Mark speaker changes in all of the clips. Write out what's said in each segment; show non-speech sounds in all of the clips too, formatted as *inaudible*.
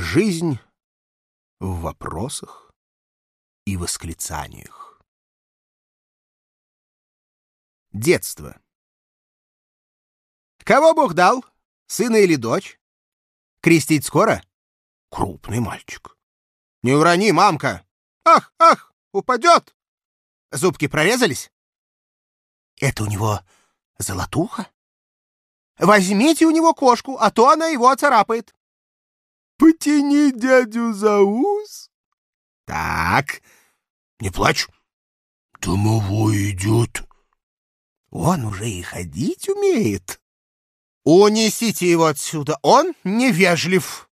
Speaker 1: Жизнь в вопросах и восклицаниях. Детство. Кого Бог дал? Сына или дочь? Крестить скоро? Крупный мальчик. Не урони, мамка. Ах, ах, упадет. Зубки прорезались? Это у него золотуха? Возьмите у него кошку, а то она его оцарапает. Потяни дядю за ус. Так, не плачь. Домовой идет. Он уже и ходить умеет. Унесите его отсюда, он невежлив.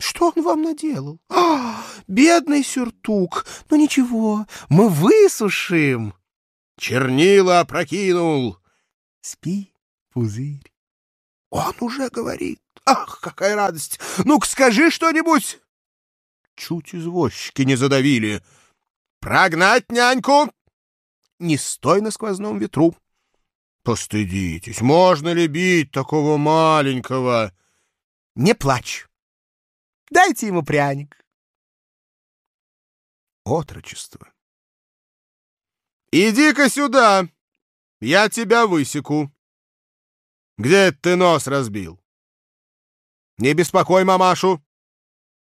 Speaker 1: Что он вам наделал? А, бедный сюртук. Ну ничего, мы высушим. Чернила опрокинул. Спи, пузырь. Он уже говорит. Ах, какая радость! Ну-ка скажи что-нибудь. Чуть извозчики не задавили. Прогнать няньку! Не стой на сквозном ветру. Постыдитесь, можно ли бить такого маленького? Не плачь. Дайте ему пряник. Отрочество. Иди-ка сюда, я тебя высеку. Где ты нос разбил? Не беспокой мамашу.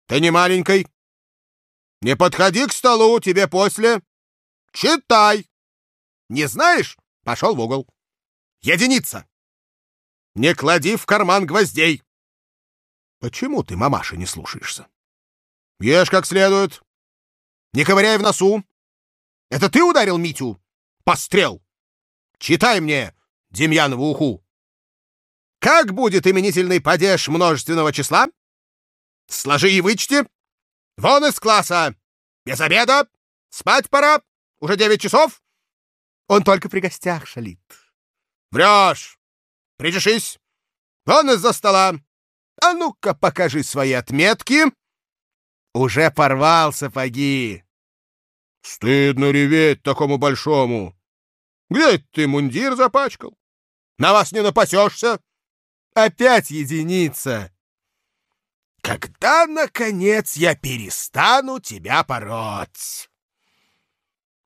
Speaker 1: Ты не маленькой. Не подходи к столу, тебе после. Читай. Не знаешь? Пошел в угол. Единица. Не клади в карман гвоздей. Почему ты мамаши не слушаешься? Ешь как следует. Не ковыряй в носу. Это ты ударил Митю? Пострел. Читай мне, Демьянову уху. Как будет именительный падеж множественного числа? Сложи и вычти. Вон из класса. Без обеда. Спать пора. Уже девять часов. Он только при гостях шалит. Врешь. Причешись. Вон из-за стола. А ну-ка покажи свои отметки. Уже порвал сапоги. Стыдно реветь такому большому. Где ты мундир запачкал? На вас не напасешься. Опять единица. Когда, наконец, я перестану тебя пороть?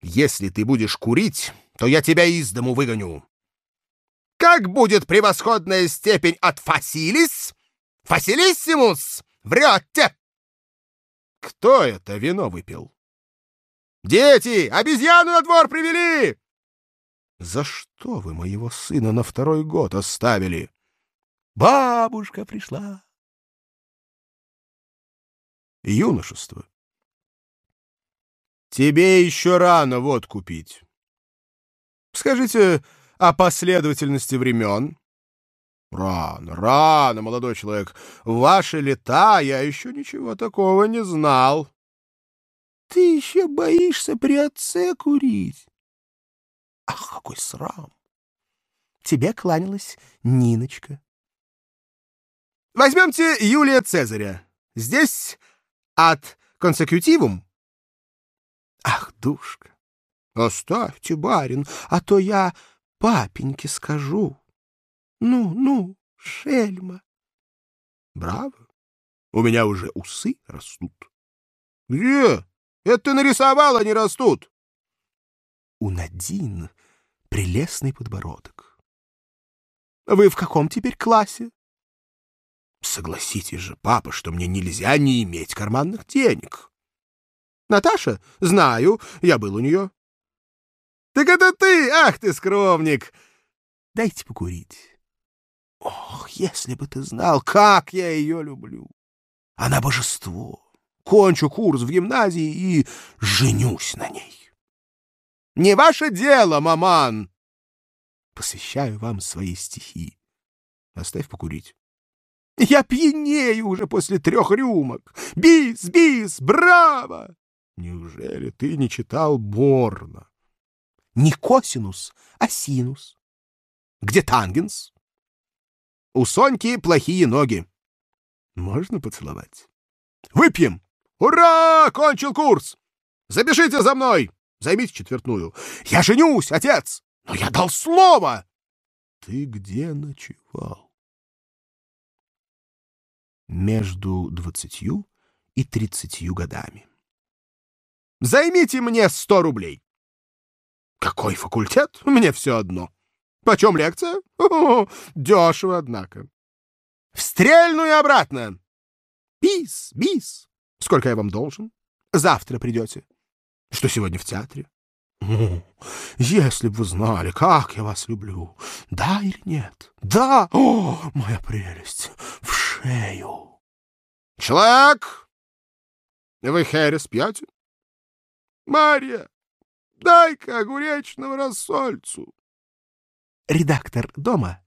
Speaker 1: Если ты будешь курить, то я тебя из дому выгоню. Как будет превосходная степень от фасилис? Фасилиссимус! Врете! Кто это вино выпил? Дети, обезьяну на двор привели! За что вы моего сына на второй год оставили? Бабушка пришла. Юношество. Тебе еще рано вот купить. Скажите о последовательности времен. Рано, рано, молодой человек. В ваши лета я еще ничего такого не знал. Ты еще боишься при отце курить? Ах, какой срам! Тебе кланялась Ниночка. Возьмемте Юлия Цезаря. Здесь от консекутивум. Ах, душка, оставьте, барин, а то я папеньке скажу. Ну, ну, шельма. Браво. У меня уже усы растут. Где? Это ты нарисовала, не растут. У Надин прелестный подбородок. Вы в каком теперь классе? Согласитесь же, папа, что мне нельзя не иметь карманных денег. Наташа? Знаю, я был у нее. Так это ты! Ах ты, скромник! Дайте покурить. Ох, если бы ты знал, как я ее люблю! Она божество. Кончу курс в гимназии и женюсь на ней. Не ваше дело, маман! Посвящаю вам свои стихи. Оставь покурить. Я пьянею уже после трех рюмок. Бис, бис, браво! Неужели ты не читал Борна? Не косинус, а синус. Где тангенс? У Соньки плохие ноги. Можно поцеловать? Выпьем! Ура! Кончил курс! Забежите за мной! Займите четвертную. Я женюсь, отец! Но я дал слово! Ты где ночевал? Между двадцатью и тридцатью годами. Займите мне сто рублей. Какой факультет? Мне все одно. Почем лекция? *laughs* О, дешево, однако. В стрельную обратно. Бис, бис. Сколько я вам должен? Завтра придете. Что сегодня в театре? О, *laughs* если бы вы знали, как я вас люблю. Да или нет? Да! О, моя прелесть! Шею! Человек! Вы Хэрис пьете? Марья, дай-ка огуречного рассольцу. Редактор дома?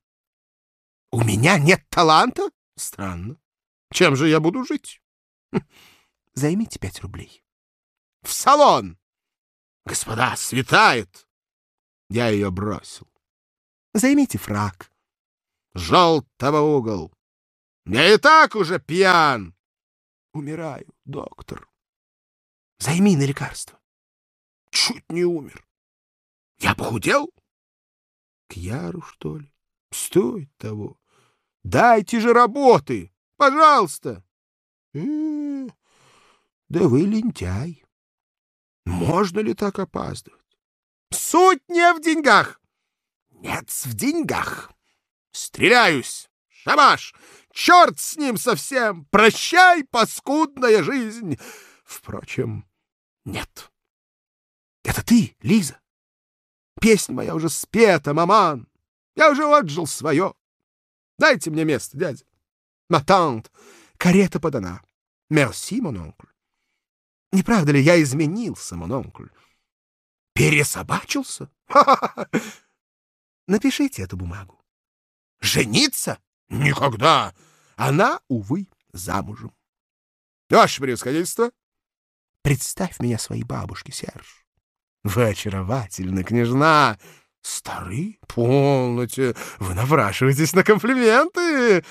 Speaker 1: У меня нет таланта? Странно. Чем же я буду жить? Займите пять рублей. В салон! Господа, светает! Я ее бросил. Займите фраг. Желтого угол. Я и так уже пьян. Умираю, доктор. Займи на лекарство. Чуть не умер. Я похудел? К Яру, что ли? Стоит того. Дайте же работы, пожалуйста. Э -э -э, да вы лентяй. Можно ли так опаздывать? Суть не в деньгах. Нет, в деньгах. Стреляюсь. Шабаш! Черт с ним совсем! Прощай, паскудная жизнь! Впрочем, нет. Это ты, Лиза? Песня моя уже спета, маман. Я уже отжил свое. Дайте мне место, дядя. Матант, карета подана. Мерси, мононкль. Не правда ли, я изменился, мононкль? Пересобачился? Напишите эту бумагу. Жениться? Никогда. Она, увы, замужем. Ваше превосходительство, представь меня своей бабушке, Серж. Вы очаровательна, княжна. Стары? Полноте. Вы напрашиваетесь на комплименты.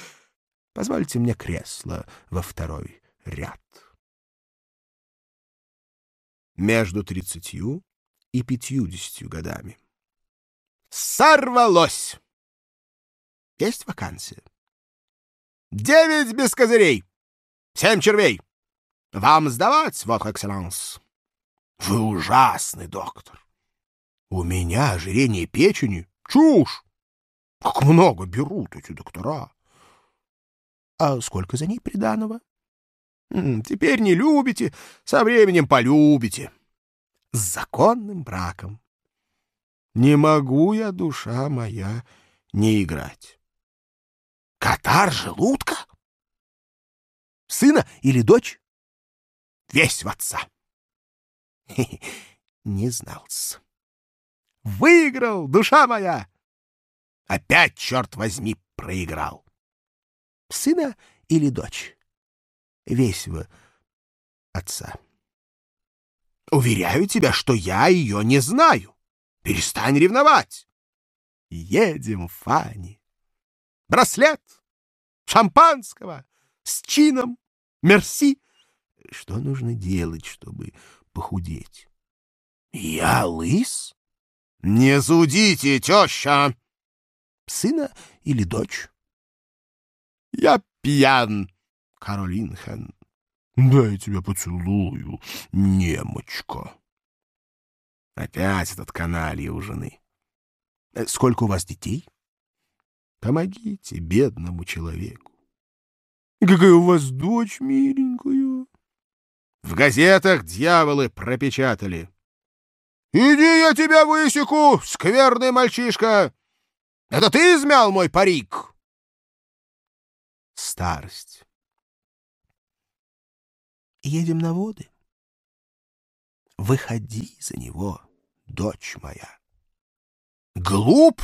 Speaker 1: Позвольте мне кресло во второй ряд между тридцатью и пятьюдесятью годами. Сорвалось! Есть вакансия. Девять без козырей, семь червей. Вам сдавать, вот экселленс. Вы ужасный доктор. У меня ожирение печени — чушь. Как много берут эти доктора. А сколько за ней приданого? Теперь не любите, со временем полюбите. С законным браком. Не могу я, душа моя, не играть. Катар желудка? Сына или дочь? Весь в отца. *laughs* Не знался. Выиграл, душа моя! Опять, черт возьми, проиграл. Сына или дочь? весьво отца. Уверяю тебя, что я ее не знаю. Перестань ревновать. Едем, Фанни. Браслет, шампанского, с чином, мерси. Что нужно делать, чтобы похудеть? Я лыс? Не зудите, теща. Сына или дочь? Я пьян. Каролинхен. Дай тебя поцелую, немочка. Опять этот каналья у жены. Э, сколько у вас детей? Помогите бедному человеку. Какая у вас дочь миленькая. В газетах дьяволы пропечатали. Иди, я тебя высеку, скверный мальчишка. Это ты измял мой парик? Старость едем на воды. Выходи за него, дочь моя. Глуп?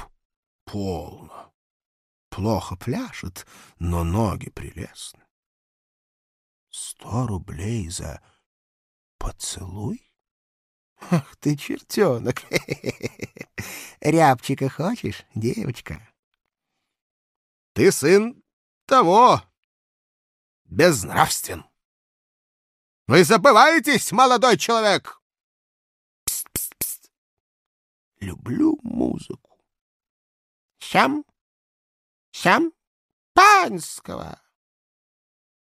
Speaker 1: Полно. Плохо пляшет, но ноги прелестны. Сто рублей за поцелуй? Ах ты, чертенок! *laughs* Рябчика хочешь, девочка? Ты сын того, безнравствен. Вы забываетесь, молодой человек? Пст, пст, пст. Люблю музыку. Сям? Сям? Панского.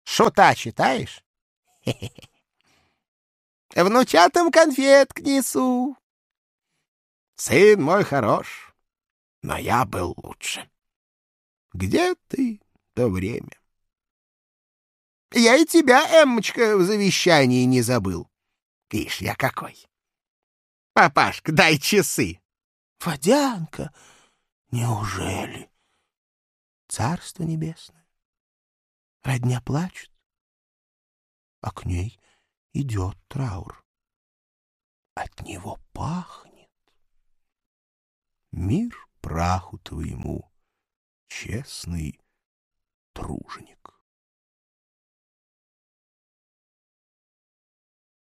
Speaker 1: Шута читаешь? *laughs* Внучатам конфет несу. Сын мой хорош, но я был лучше. Где ты то время? Я и тебя, Эммочка, в завещании не забыл. Ишь, я какой. Папашка, дай часы. Водянка, неужели? Царство небесное. Родня плачет, а к ней идет траур. От него пахнет. Мир праху твоему, честный труженик.